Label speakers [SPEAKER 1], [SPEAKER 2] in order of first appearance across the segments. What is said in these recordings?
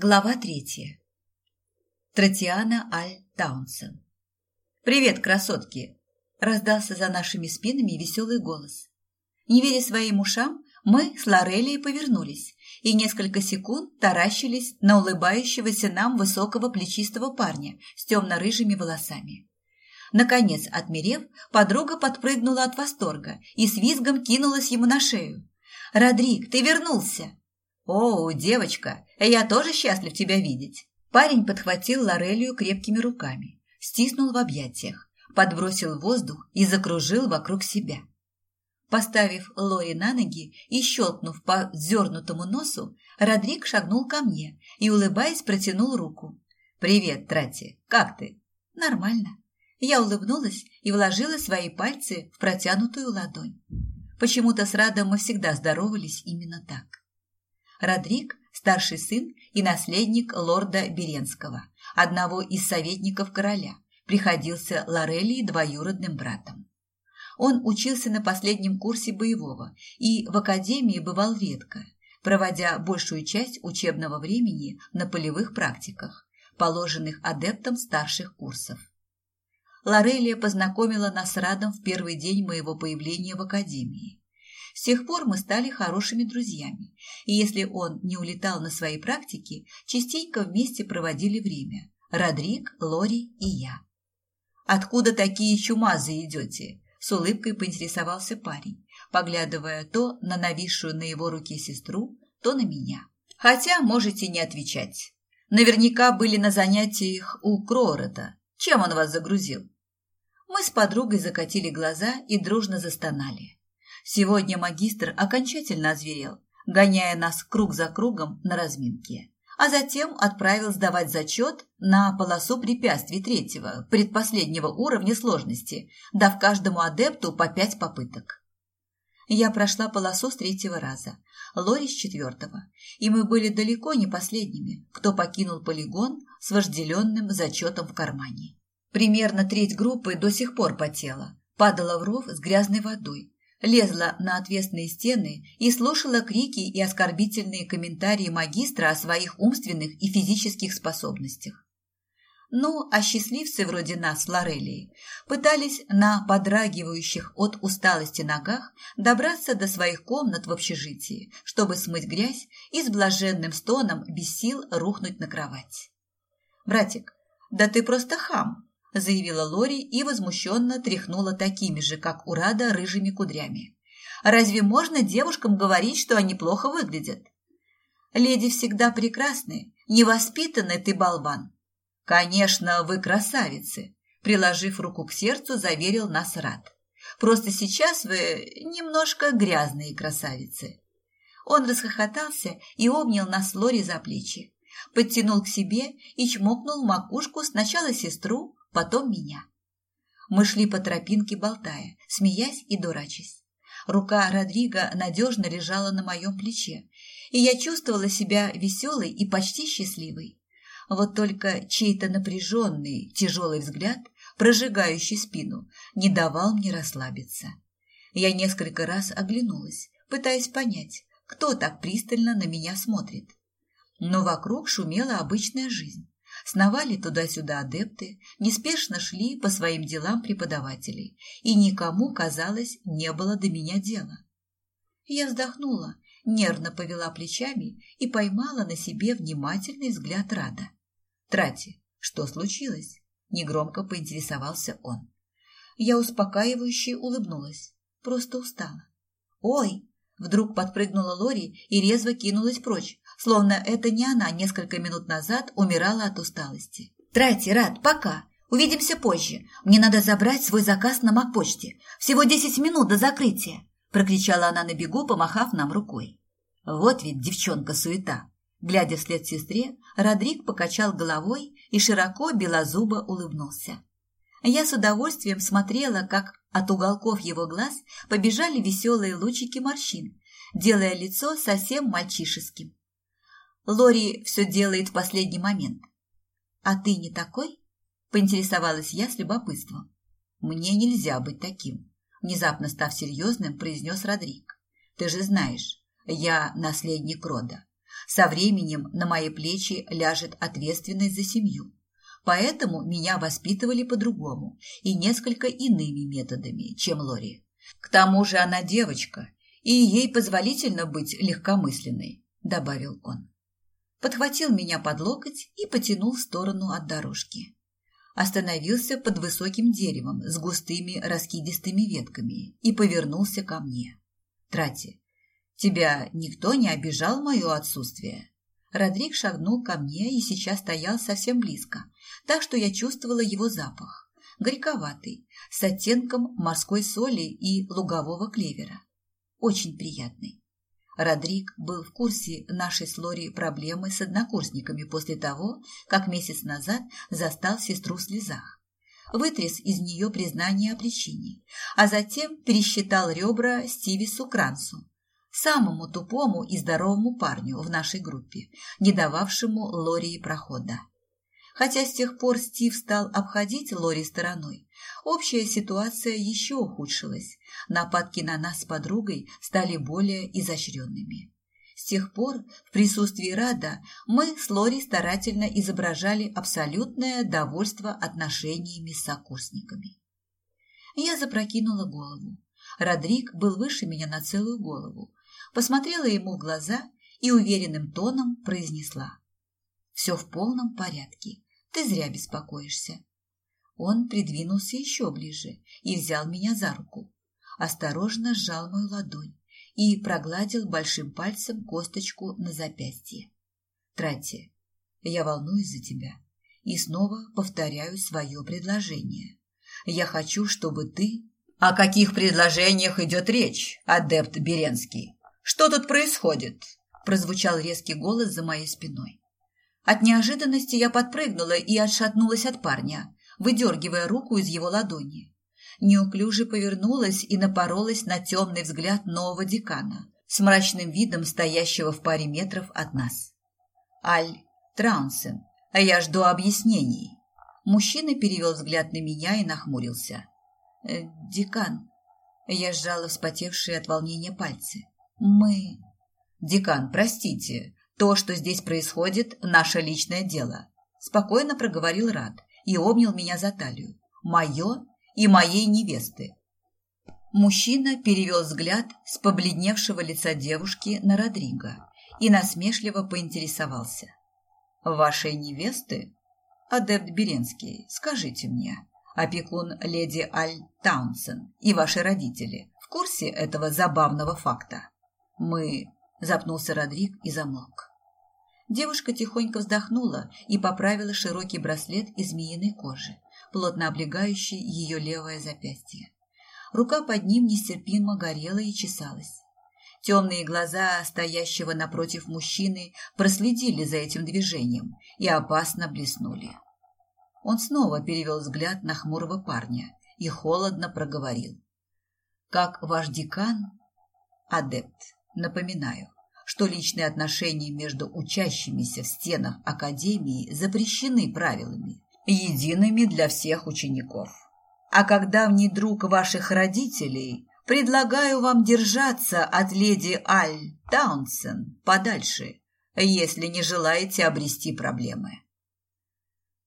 [SPEAKER 1] Глава третья. Тротиана Аль Таунсен. «Привет, красотки!» – раздался за нашими спинами веселый голос. Не веря своим ушам, мы с Лорелией повернулись и несколько секунд таращились на улыбающегося нам высокого плечистого парня с темно-рыжими волосами. Наконец, отмерев, подруга подпрыгнула от восторга и с визгом кинулась ему на шею. «Родрик, ты вернулся!» «О, девочка, я тоже счастлив тебя видеть!» Парень подхватил Лорелию крепкими руками, стиснул в объятиях, подбросил воздух и закружил вокруг себя. Поставив Лори на ноги и щелкнув по зернутому носу, Родрик шагнул ко мне и, улыбаясь, протянул руку. «Привет, Трати, как ты?» «Нормально». Я улыбнулась и вложила свои пальцы в протянутую ладонь. Почему-то с Радом мы всегда здоровались именно так. Родрик – старший сын и наследник лорда Беренского, одного из советников короля, приходился Лорелии двоюродным братом. Он учился на последнем курсе боевого и в академии бывал редко, проводя большую часть учебного времени на полевых практиках, положенных адептам старших курсов. Лорелия познакомила нас с Радом в первый день моего появления в академии. С тех пор мы стали хорошими друзьями, и если он не улетал на свои практики, частенько вместе проводили время. Родрик, Лори и я. «Откуда такие чумазы идете?» – с улыбкой поинтересовался парень, поглядывая то на нависшую на его руке сестру, то на меня. «Хотя можете не отвечать. Наверняка были на занятиях у Кророта. Чем он вас загрузил?» Мы с подругой закатили глаза и дружно застонали. Сегодня магистр окончательно озверел, гоняя нас круг за кругом на разминке, а затем отправил сдавать зачет на полосу препятствий третьего, предпоследнего уровня сложности, дав каждому адепту по пять попыток. Я прошла полосу с третьего раза, Лори с четвертого, и мы были далеко не последними, кто покинул полигон с вожделенным зачетом в кармане. Примерно треть группы до сих пор потела, падала в ров с грязной водой, лезла на отвесные стены и слушала крики и оскорбительные комментарии магистра о своих умственных и физических способностях. Ну, а счастливцы вроде нас, Лорелии, пытались на подрагивающих от усталости ногах добраться до своих комнат в общежитии, чтобы смыть грязь и с блаженным стоном без сил рухнуть на кровать. «Братик, да ты просто хам!» – заявила Лори и возмущенно тряхнула такими же, как у Рада, рыжими кудрями. «Разве можно девушкам говорить, что они плохо выглядят?» «Леди всегда прекрасны, невоспитанный ты болван». «Конечно, вы красавицы», – приложив руку к сердцу, заверил нас Рад. «Просто сейчас вы немножко грязные красавицы». Он расхохотался и обнял нас Лори за плечи, подтянул к себе и чмокнул макушку сначала сестру, потом меня. Мы шли по тропинке, болтая, смеясь и дурачась. Рука Родриго надежно лежала на моем плече, и я чувствовала себя веселой и почти счастливой. Вот только чей-то напряженный, тяжелый взгляд, прожигающий спину, не давал мне расслабиться. Я несколько раз оглянулась, пытаясь понять, кто так пристально на меня смотрит. Но вокруг шумела обычная жизнь. Сновали туда-сюда адепты, неспешно шли по своим делам преподаватели, и никому, казалось, не было до меня дела. Я вздохнула, нервно повела плечами и поймала на себе внимательный взгляд Рада. «Трати, что случилось?» – негромко поинтересовался он. Я успокаивающе улыбнулась, просто устала. «Ой!» – вдруг подпрыгнула Лори и резво кинулась прочь, словно это не она несколько минут назад умирала от усталости. «Трати, Рад, пока. Увидимся позже. Мне надо забрать свой заказ на Макпочте. Всего десять минут до закрытия!» прокричала она на бегу, помахав нам рукой. Вот ведь девчонка-суета. Глядя вслед сестре, Родрик покачал головой и широко белозубо улыбнулся. Я с удовольствием смотрела, как от уголков его глаз побежали веселые лучики морщин, делая лицо совсем мальчишеским. Лори все делает в последний момент. «А ты не такой?» – поинтересовалась я с любопытством. «Мне нельзя быть таким», – внезапно став серьезным, произнес Родрик. «Ты же знаешь, я наследник рода. Со временем на мои плечи ляжет ответственность за семью. Поэтому меня воспитывали по-другому и несколько иными методами, чем Лори. К тому же она девочка, и ей позволительно быть легкомысленной, добавил он. Подхватил меня под локоть и потянул в сторону от дорожки. Остановился под высоким деревом с густыми раскидистыми ветками и повернулся ко мне. Трати, тебя никто не обижал в мое отсутствие? Родрик шагнул ко мне и сейчас стоял совсем близко, так что я чувствовала его запах. Горьковатый, с оттенком морской соли и лугового клевера. Очень приятный. Родрик был в курсе нашей с Лори проблемы с однокурсниками после того, как месяц назад застал сестру в слезах. Вытряс из нее признание о причине, а затем пересчитал ребра Стивису Крансу, самому тупому и здоровому парню в нашей группе, не дававшему Лории прохода. Хотя с тех пор Стив стал обходить Лори стороной, общая ситуация еще ухудшилась. Нападки на нас с подругой стали более изощренными. С тех пор в присутствии Рада мы с Лори старательно изображали абсолютное довольство отношениями с сокурсниками. Я запрокинула голову. Родрик был выше меня на целую голову, посмотрела ему в глаза и уверенным тоном произнесла. «Все в полном порядке. Ты зря беспокоишься». Он придвинулся еще ближе и взял меня за руку. Осторожно сжал мою ладонь и прогладил большим пальцем косточку на запястье. «Трати, я волнуюсь за тебя и снова повторяю свое предложение. Я хочу, чтобы ты...» «О каких предложениях идет речь, адепт Беренский?» Что тут происходит?» – прозвучал резкий голос за моей спиной. От неожиданности я подпрыгнула и отшатнулась от парня, выдергивая руку из его ладони. Неуклюже повернулась и напоролась на темный взгляд нового декана с мрачным видом стоящего в паре метров от нас. «Аль Траунсен, я жду объяснений». Мужчина перевел взгляд на меня и нахмурился. «Э, «Декан». Я сжала вспотевшие от волнения пальцы. Мы... Декан, простите, то, что здесь происходит, наше личное дело. Спокойно проговорил Рад и обнял меня за талию. Мое и моей невесты. Мужчина перевел взгляд с побледневшего лица девушки на Родриго и насмешливо поинтересовался. «Вашей невесты? Адепт Беренский, скажите мне, опекун леди Аль Таунсен и ваши родители в курсе этого забавного факта?» «Мы...» – запнулся Родрик и замолк. Девушка тихонько вздохнула и поправила широкий браслет из змеиной кожи, плотно облегающий ее левое запястье. Рука под ним нестерпимо горела и чесалась. Темные глаза стоящего напротив мужчины проследили за этим движением и опасно блеснули. Он снова перевел взгляд на хмурого парня и холодно проговорил. «Как ваш декан, адепт, Напоминаю, что личные отношения между учащимися в стенах Академии запрещены правилами, едиными для всех учеников. А когда давний друг ваших родителей, предлагаю вам держаться от леди Аль Таунсен подальше, если не желаете обрести проблемы.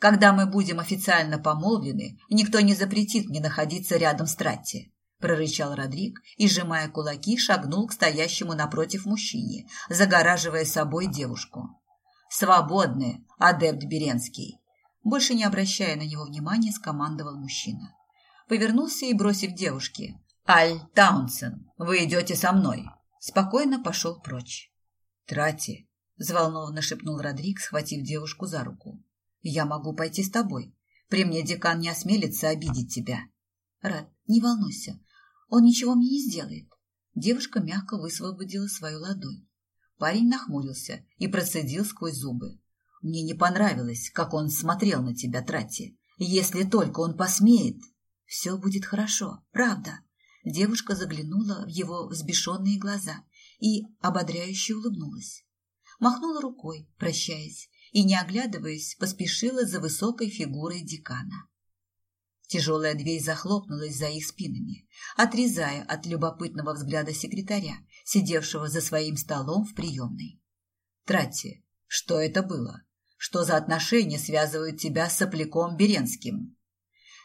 [SPEAKER 1] Когда мы будем официально помолвлены, никто не запретит мне находиться рядом с Тратти прорычал Родрик и, сжимая кулаки, шагнул к стоящему напротив мужчине, загораживая собой девушку. «Свободны, адепт Беренский!» Больше не обращая на него внимания, скомандовал мужчина. Повернулся и, бросив девушке, «Аль Таунсен, вы идете со мной!» Спокойно пошел прочь. «Трати!» – взволнованно шепнул Родрик, схватив девушку за руку. «Я могу пойти с тобой. При мне декан не осмелится обидеть тебя». «Рад, не волнуйся, он ничего мне не сделает. Девушка мягко высвободила свою ладонь. Парень нахмурился и процедил сквозь зубы. Мне не понравилось, как он смотрел на тебя, Трати. Если только он посмеет, все будет хорошо, правда. Девушка заглянула в его взбешенные глаза и ободряюще улыбнулась. Махнула рукой, прощаясь, и, не оглядываясь, поспешила за высокой фигурой декана. Тяжелая дверь захлопнулась за их спинами, отрезая от любопытного взгляда секретаря, сидевшего за своим столом в приемной. Трати, что это было? Что за отношения связывают тебя с сопляком Беренским?»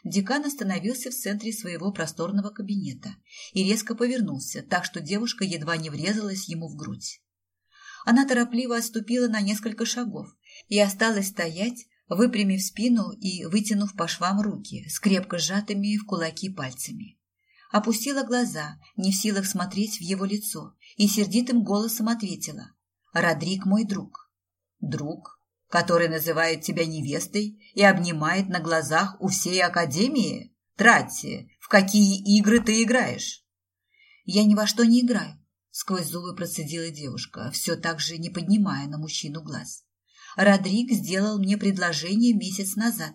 [SPEAKER 1] Декан остановился в центре своего просторного кабинета и резко повернулся, так что девушка едва не врезалась ему в грудь. Она торопливо отступила на несколько шагов и осталась стоять, выпрямив спину и вытянув по швам руки с крепко сжатыми в кулаки пальцами. Опустила глаза, не в силах смотреть в его лицо, и сердитым голосом ответила. «Родрик мой друг». «Друг? который называет тебя невестой и обнимает на глазах у всей академии? Трати, в какие игры ты играешь? Я ни во что не играю, сквозь зубы процедила девушка, все так же не поднимая на мужчину глаз. Родрик сделал мне предложение месяц назад.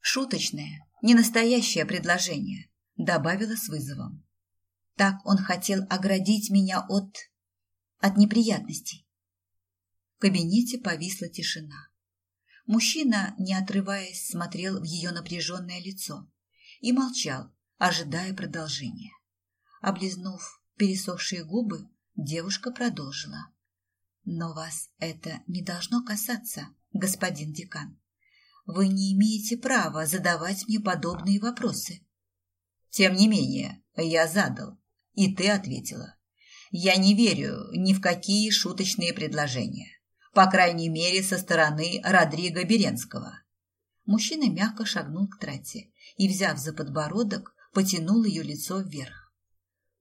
[SPEAKER 1] Шуточное, не настоящее предложение, добавила с вызовом. Так он хотел оградить меня от... от неприятностей кабинете повисла тишина. Мужчина, не отрываясь, смотрел в ее напряженное лицо и молчал, ожидая продолжения. Облизнув пересохшие губы, девушка продолжила. «Но вас это не должно касаться, господин декан. Вы не имеете права задавать мне подобные вопросы». «Тем не менее, я задал, и ты ответила. Я не верю ни в какие шуточные предложения по крайней мере, со стороны Родриго Беренского. Мужчина мягко шагнул к трате и, взяв за подбородок, потянул ее лицо вверх.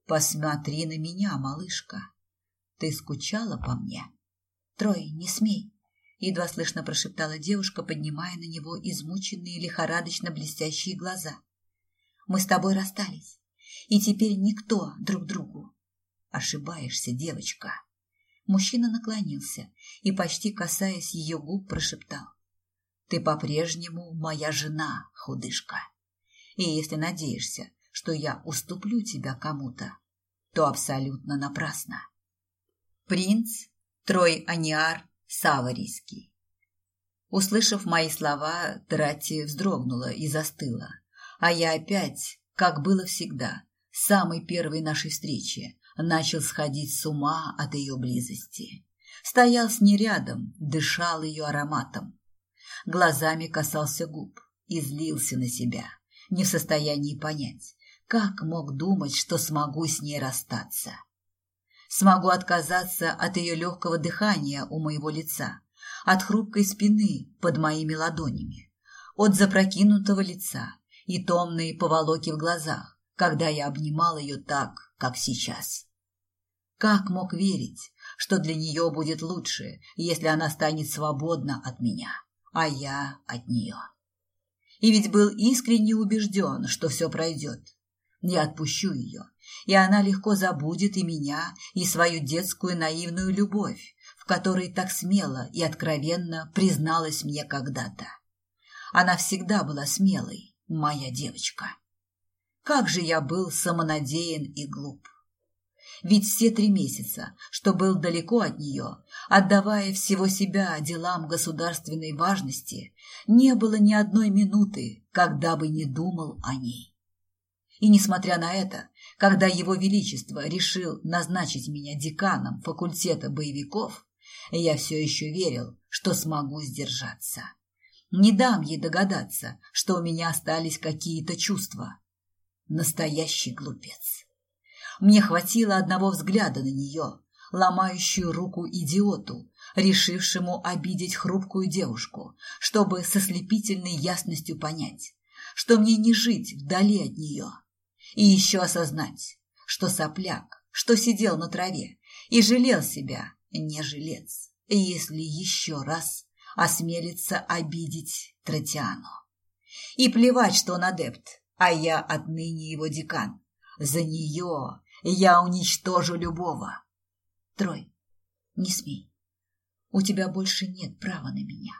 [SPEAKER 1] «Посмотри на меня, малышка. Ты скучала по мне?» «Трой, не смей!» Едва слышно прошептала девушка, поднимая на него измученные лихорадочно блестящие глаза. «Мы с тобой расстались, и теперь никто друг другу. Ошибаешься, девочка!» Мужчина наклонился и, почти касаясь ее губ, прошептал. «Ты по-прежнему моя жена, худышка. И если надеешься, что я уступлю тебя кому-то, то абсолютно напрасно». Принц Трой Аниар Саварийский Услышав мои слова, Трати вздрогнула и застыла, а я опять, как было всегда, с самой первой нашей встречи, начал сходить с ума от ее близости. Стоял с ней рядом, дышал ее ароматом. Глазами касался губ и злился на себя, не в состоянии понять, как мог думать, что смогу с ней расстаться. Смогу отказаться от ее легкого дыхания у моего лица, от хрупкой спины под моими ладонями, от запрокинутого лица и томные поволоки в глазах, когда я обнимал ее так, как сейчас. Как мог верить, что для нее будет лучше, если она станет свободна от меня, а я от нее? И ведь был искренне убежден, что все пройдет. Я отпущу ее, и она легко забудет и меня, и свою детскую наивную любовь, в которой так смело и откровенно призналась мне когда-то. Она всегда была смелой, моя девочка. Как же я был самонадеян и глуп. Ведь все три месяца, что был далеко от нее, отдавая всего себя делам государственной важности, не было ни одной минуты, когда бы не думал о ней. И несмотря на это, когда его величество решил назначить меня деканом факультета боевиков, я все еще верил, что смогу сдержаться. Не дам ей догадаться, что у меня остались какие-то чувства. Настоящий глупец. Мне хватило одного взгляда на нее, ломающую руку идиоту, решившему обидеть хрупкую девушку, чтобы со слепительной ясностью понять, что мне не жить вдали от нее. И еще осознать, что сопляк, что сидел на траве и жалел себя, не жилец, если еще раз осмелится обидеть Тротиану. И плевать, что он адепт, а я отныне его декан. За нее я уничтожу любого. Трой, не смей. У тебя больше нет права на меня.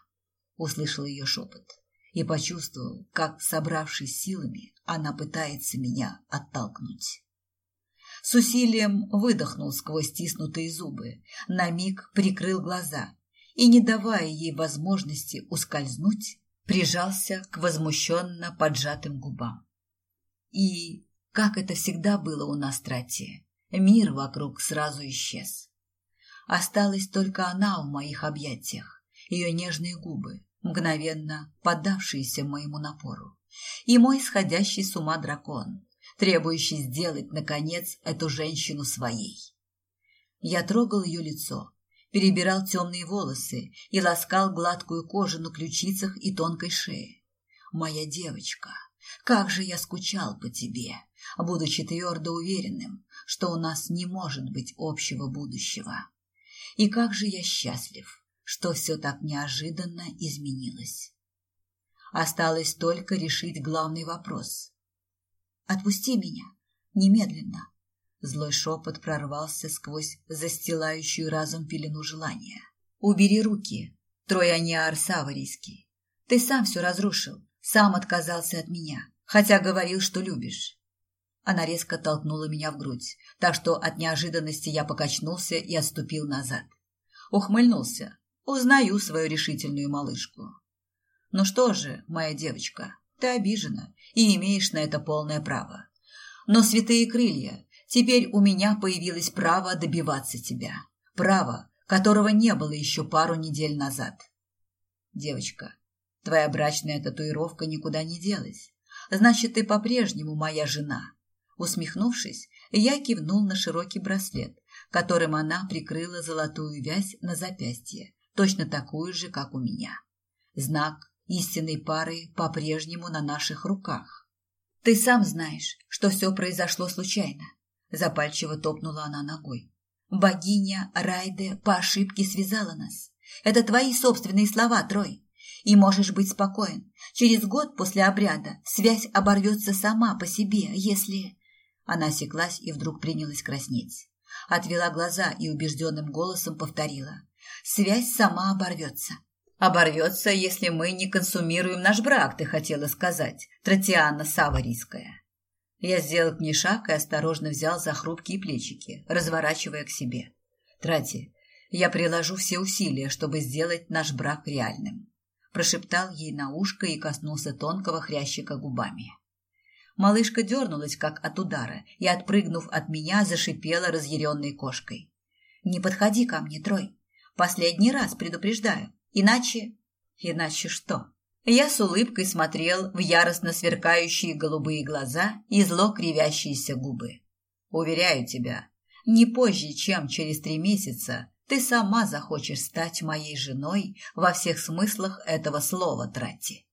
[SPEAKER 1] Услышал ее шепот и почувствовал, как, собравшись силами, она пытается меня оттолкнуть. С усилием выдохнул сквозь стиснутые зубы, на миг прикрыл глаза и, не давая ей возможности ускользнуть, прижался к возмущенно поджатым губам. И как это всегда было у нас, Трати, мир вокруг сразу исчез. Осталась только она в моих объятиях, ее нежные губы, мгновенно поддавшиеся моему напору, и мой сходящий с ума дракон, требующий сделать, наконец, эту женщину своей. Я трогал ее лицо, перебирал темные волосы и ласкал гладкую кожу на ключицах и тонкой шее. Моя девочка, как же я скучал по тебе, будучи твердо уверенным, что у нас не может быть общего будущего. И как же я счастлив, что все так неожиданно изменилось. Осталось только решить главный вопрос. «Отпусти меня, немедленно!» Злой шепот прорвался сквозь застилающую разум пелену желания. «Убери руки, Трояниар Саварийский. Ты сам все разрушил, сам отказался от меня, хотя говорил, что любишь». Она резко толкнула меня в грудь, так что от неожиданности я покачнулся и отступил назад. Ухмыльнулся. Узнаю свою решительную малышку. Ну что же, моя девочка, ты обижена и имеешь на это полное право. Но святые крылья, теперь у меня появилось право добиваться тебя. Право, которого не было еще пару недель назад. Девочка, твоя брачная татуировка никуда не делась. Значит, ты по-прежнему моя жена. Усмехнувшись, я кивнул на широкий браслет, которым она прикрыла золотую вязь на запястье, точно такую же, как у меня. Знак истинной пары по-прежнему на наших руках. Ты сам знаешь, что все произошло случайно. Запальчиво топнула она ногой. Богиня Райде по ошибке связала нас. Это твои собственные слова, Трой. И можешь быть спокоен. Через год после обряда связь оборвется сама по себе, если... Она осеклась и вдруг принялась краснеть. Отвела глаза и убежденным голосом повторила. Связь сама оборвется. Оборвется, если мы не консумируем наш брак, ты хотела сказать, Тротианна Саварийская. Я сделал к ней шаг и осторожно взял за хрупкие плечики, разворачивая к себе. Трати, я приложу все усилия, чтобы сделать наш брак реальным. Прошептал ей на ушко и коснулся тонкого хрящика губами. Малышка дернулась, как от удара, и, отпрыгнув от меня, зашипела разъяренной кошкой. «Не подходи ко мне, Трой. Последний раз предупреждаю. Иначе...» «Иначе что?» Я с улыбкой смотрел в яростно сверкающие голубые глаза и зло кривящиеся губы. «Уверяю тебя, не позже, чем через три месяца, ты сама захочешь стать моей женой во всех смыслах этого слова, Трати».